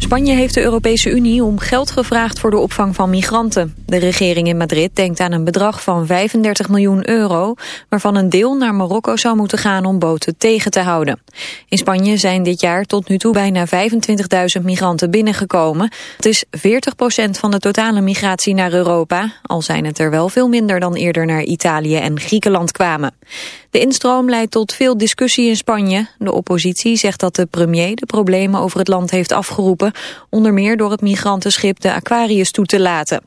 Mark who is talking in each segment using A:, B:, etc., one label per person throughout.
A: Spanje heeft de Europese Unie om geld gevraagd voor de opvang van migranten. De regering in Madrid denkt aan een bedrag van 35 miljoen euro... waarvan een deel naar Marokko zou moeten gaan om boten tegen te houden. In Spanje zijn dit jaar tot nu toe bijna 25.000 migranten binnengekomen. Het is 40% van de totale migratie naar Europa... al zijn het er wel veel minder dan eerder naar Italië en Griekenland kwamen. De instroom leidt tot veel discussie in Spanje. De oppositie zegt dat de premier de problemen over het land heeft afgeroepen, onder meer door het migrantenschip de Aquarius toe te laten.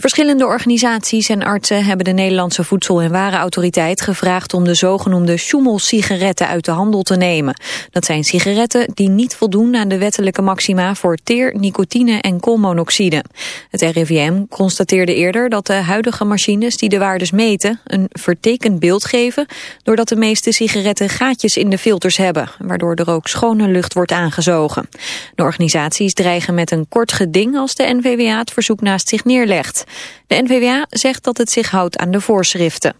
A: Verschillende organisaties en artsen hebben de Nederlandse Voedsel- en Warenautoriteit gevraagd om de zogenoemde Schummel-sigaretten uit de handel te nemen. Dat zijn sigaretten die niet voldoen aan de wettelijke maxima voor teer, nicotine en koolmonoxide. Het RIVM constateerde eerder dat de huidige machines die de waardes meten een vertekend beeld geven, doordat de meeste sigaretten gaatjes in de filters hebben, waardoor er ook schone lucht wordt aangezogen. De organisaties dreigen met een kort geding als de NVWA het verzoek naast zich neerlegt. De NVWA zegt dat het zich houdt aan de voorschriften.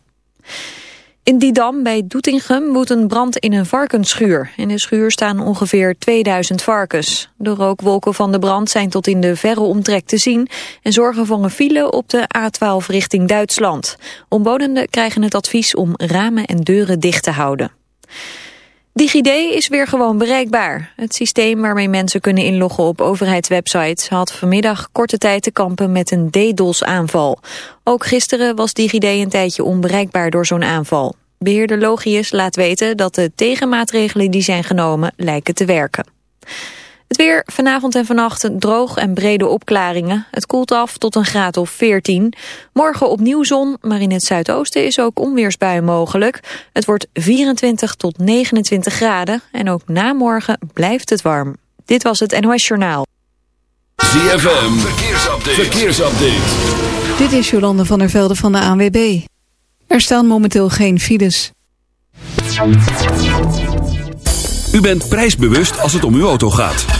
A: In Didam bij Doetinchem woedt een brand in een varkensschuur. In de schuur staan ongeveer 2000 varkens. De rookwolken van de brand zijn tot in de verre omtrek te zien... en zorgen voor een file op de A12 richting Duitsland. Omwonenden krijgen het advies om ramen en deuren dicht te houden. DigiD is weer gewoon bereikbaar. Het systeem waarmee mensen kunnen inloggen op overheidswebsites had vanmiddag korte tijd te kampen met een DDoS-aanval. Ook gisteren was DigiD een tijdje onbereikbaar door zo'n aanval. Beheerder Logius laat weten dat de tegenmaatregelen die zijn genomen lijken te werken. Het weer vanavond en vannacht droog en brede opklaringen. Het koelt af tot een graad of 14. Morgen opnieuw zon, maar in het zuidoosten is ook onweersbui mogelijk. Het wordt 24 tot 29 graden en ook na morgen blijft het warm. Dit was het NOS Journaal.
B: ZFM, verkeersupdate. verkeersupdate.
C: Dit is Jolande van der Velde van de ANWB. Er staan momenteel geen files.
B: U bent prijsbewust als het om uw auto gaat.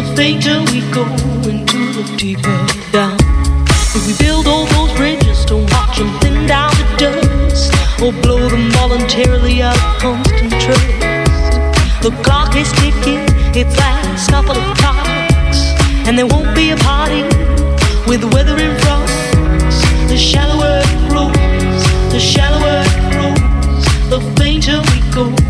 D: the
E: fainter we go into the deeper down. If we build all those bridges to watch them thin down to dust, or blow them voluntarily out of constant trust. The clock is ticking, its last couple of clocks, and there won't be a party with weather in front. The shallower it grows, the shallower it grows, the fainter we go.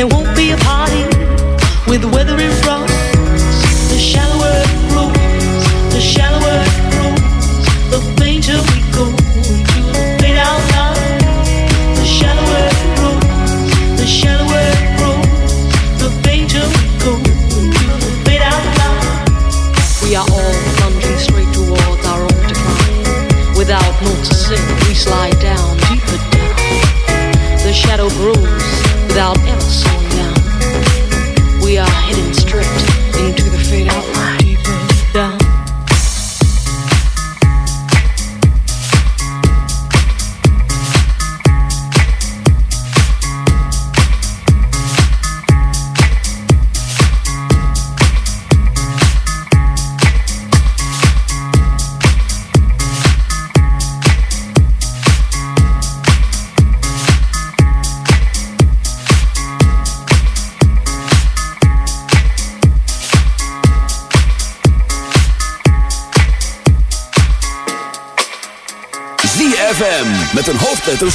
E: there won't be a party with the weather in front. The shallower it grows, the shallower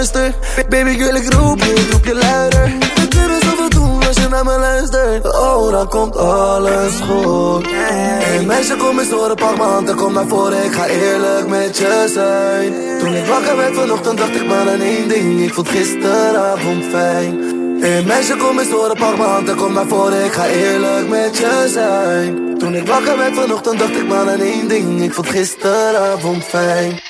F: duister. Baby, wil ik roep je, ik roep je luider. We kunnen zoveel doen als je naar me luistert. Oh, dan komt alles goed. Hey, meisje, kom eens horen, pak m'n hand en kom naar voren. Ik ga eerlijk met je zijn. Toen ik wakker werd vanochtend, dacht ik maar aan één ding. Ik vond gisteravond fijn. Hey meisje, kom eens horen, pak m'n hand en kom naar voren. Ik ga eerlijk met je zijn. Toen ik wakker werd vanochtend, dacht ik maar aan één ding. Ik vond gisteravond fijn.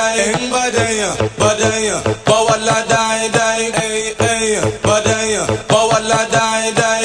G: Dai dai, eng badaya, badaya, bawala dai dai,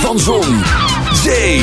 H: Van
I: Zon, Zee,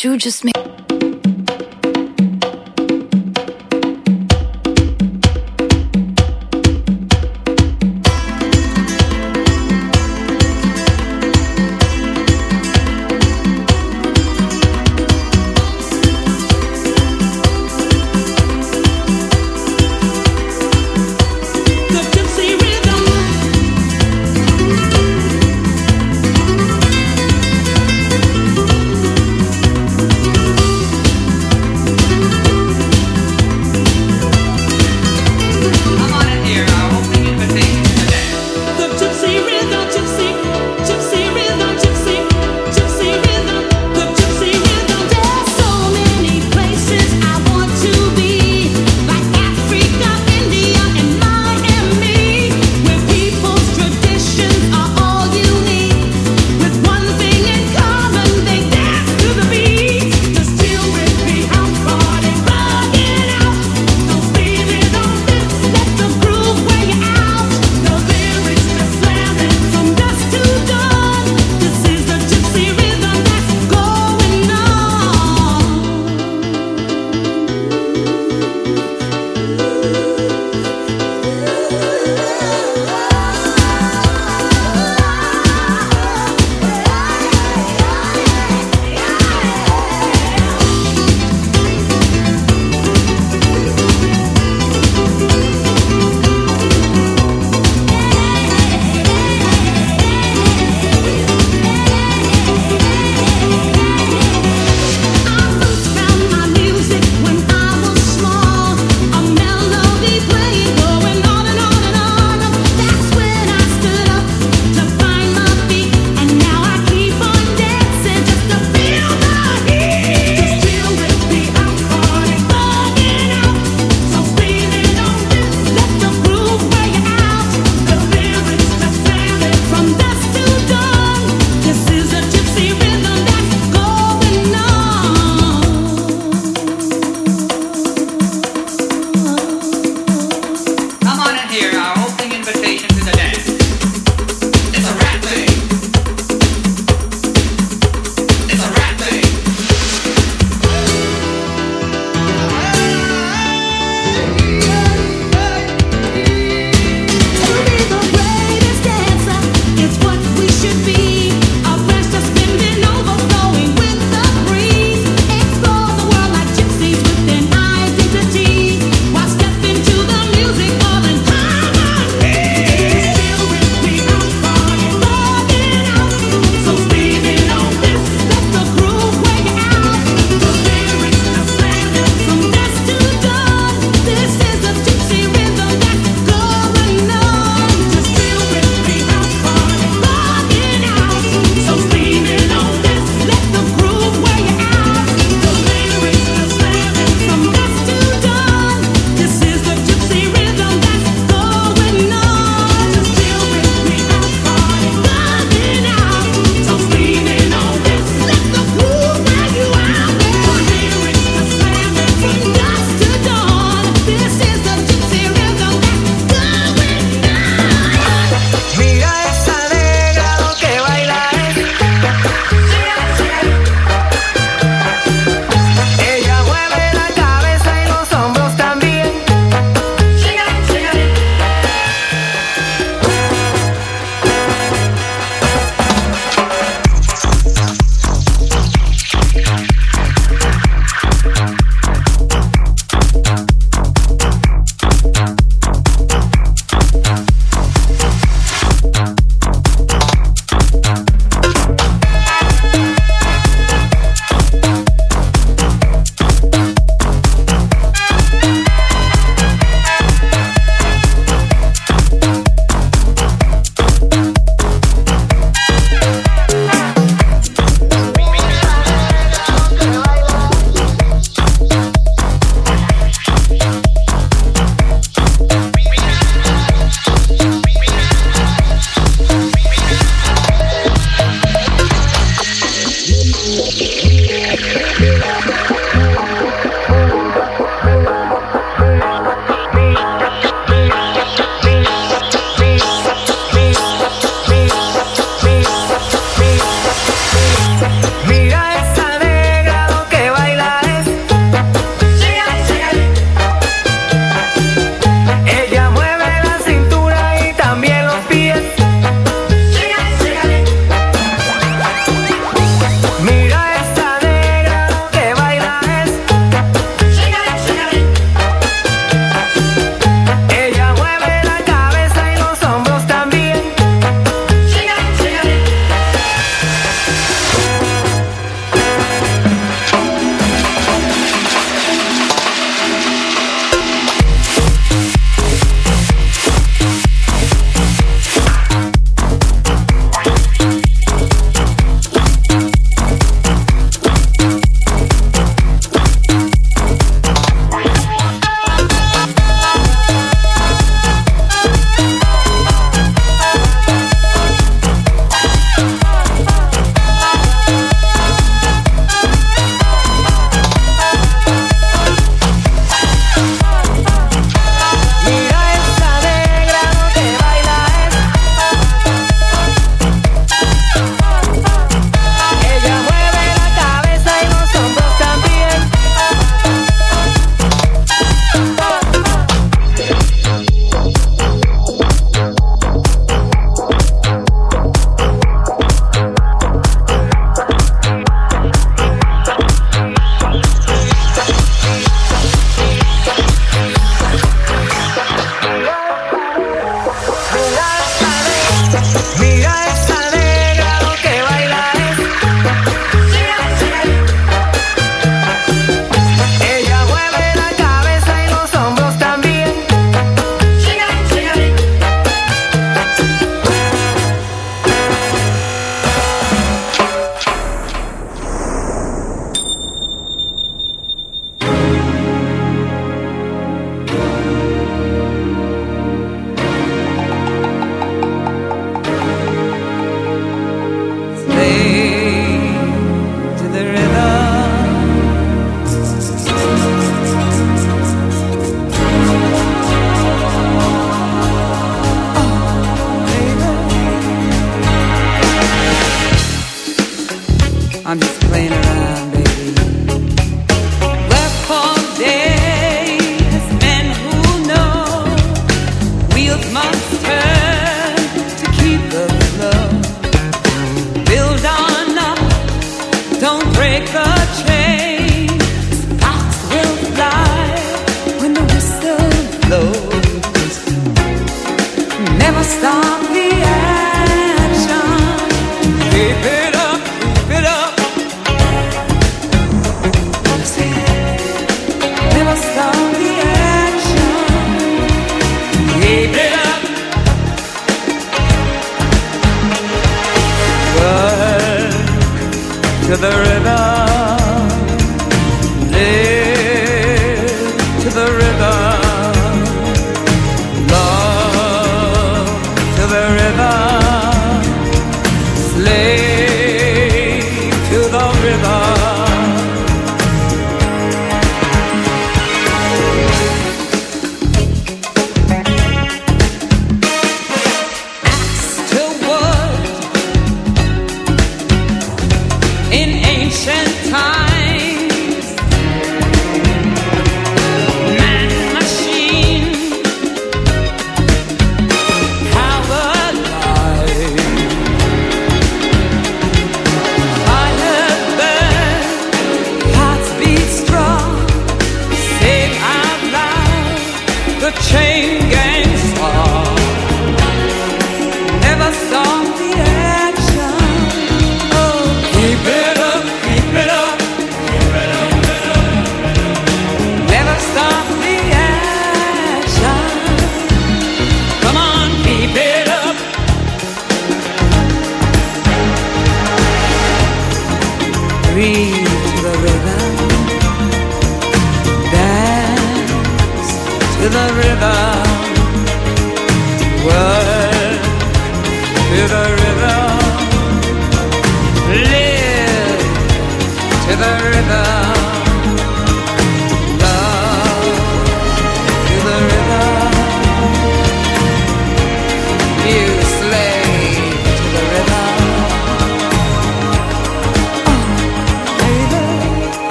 J: You just made.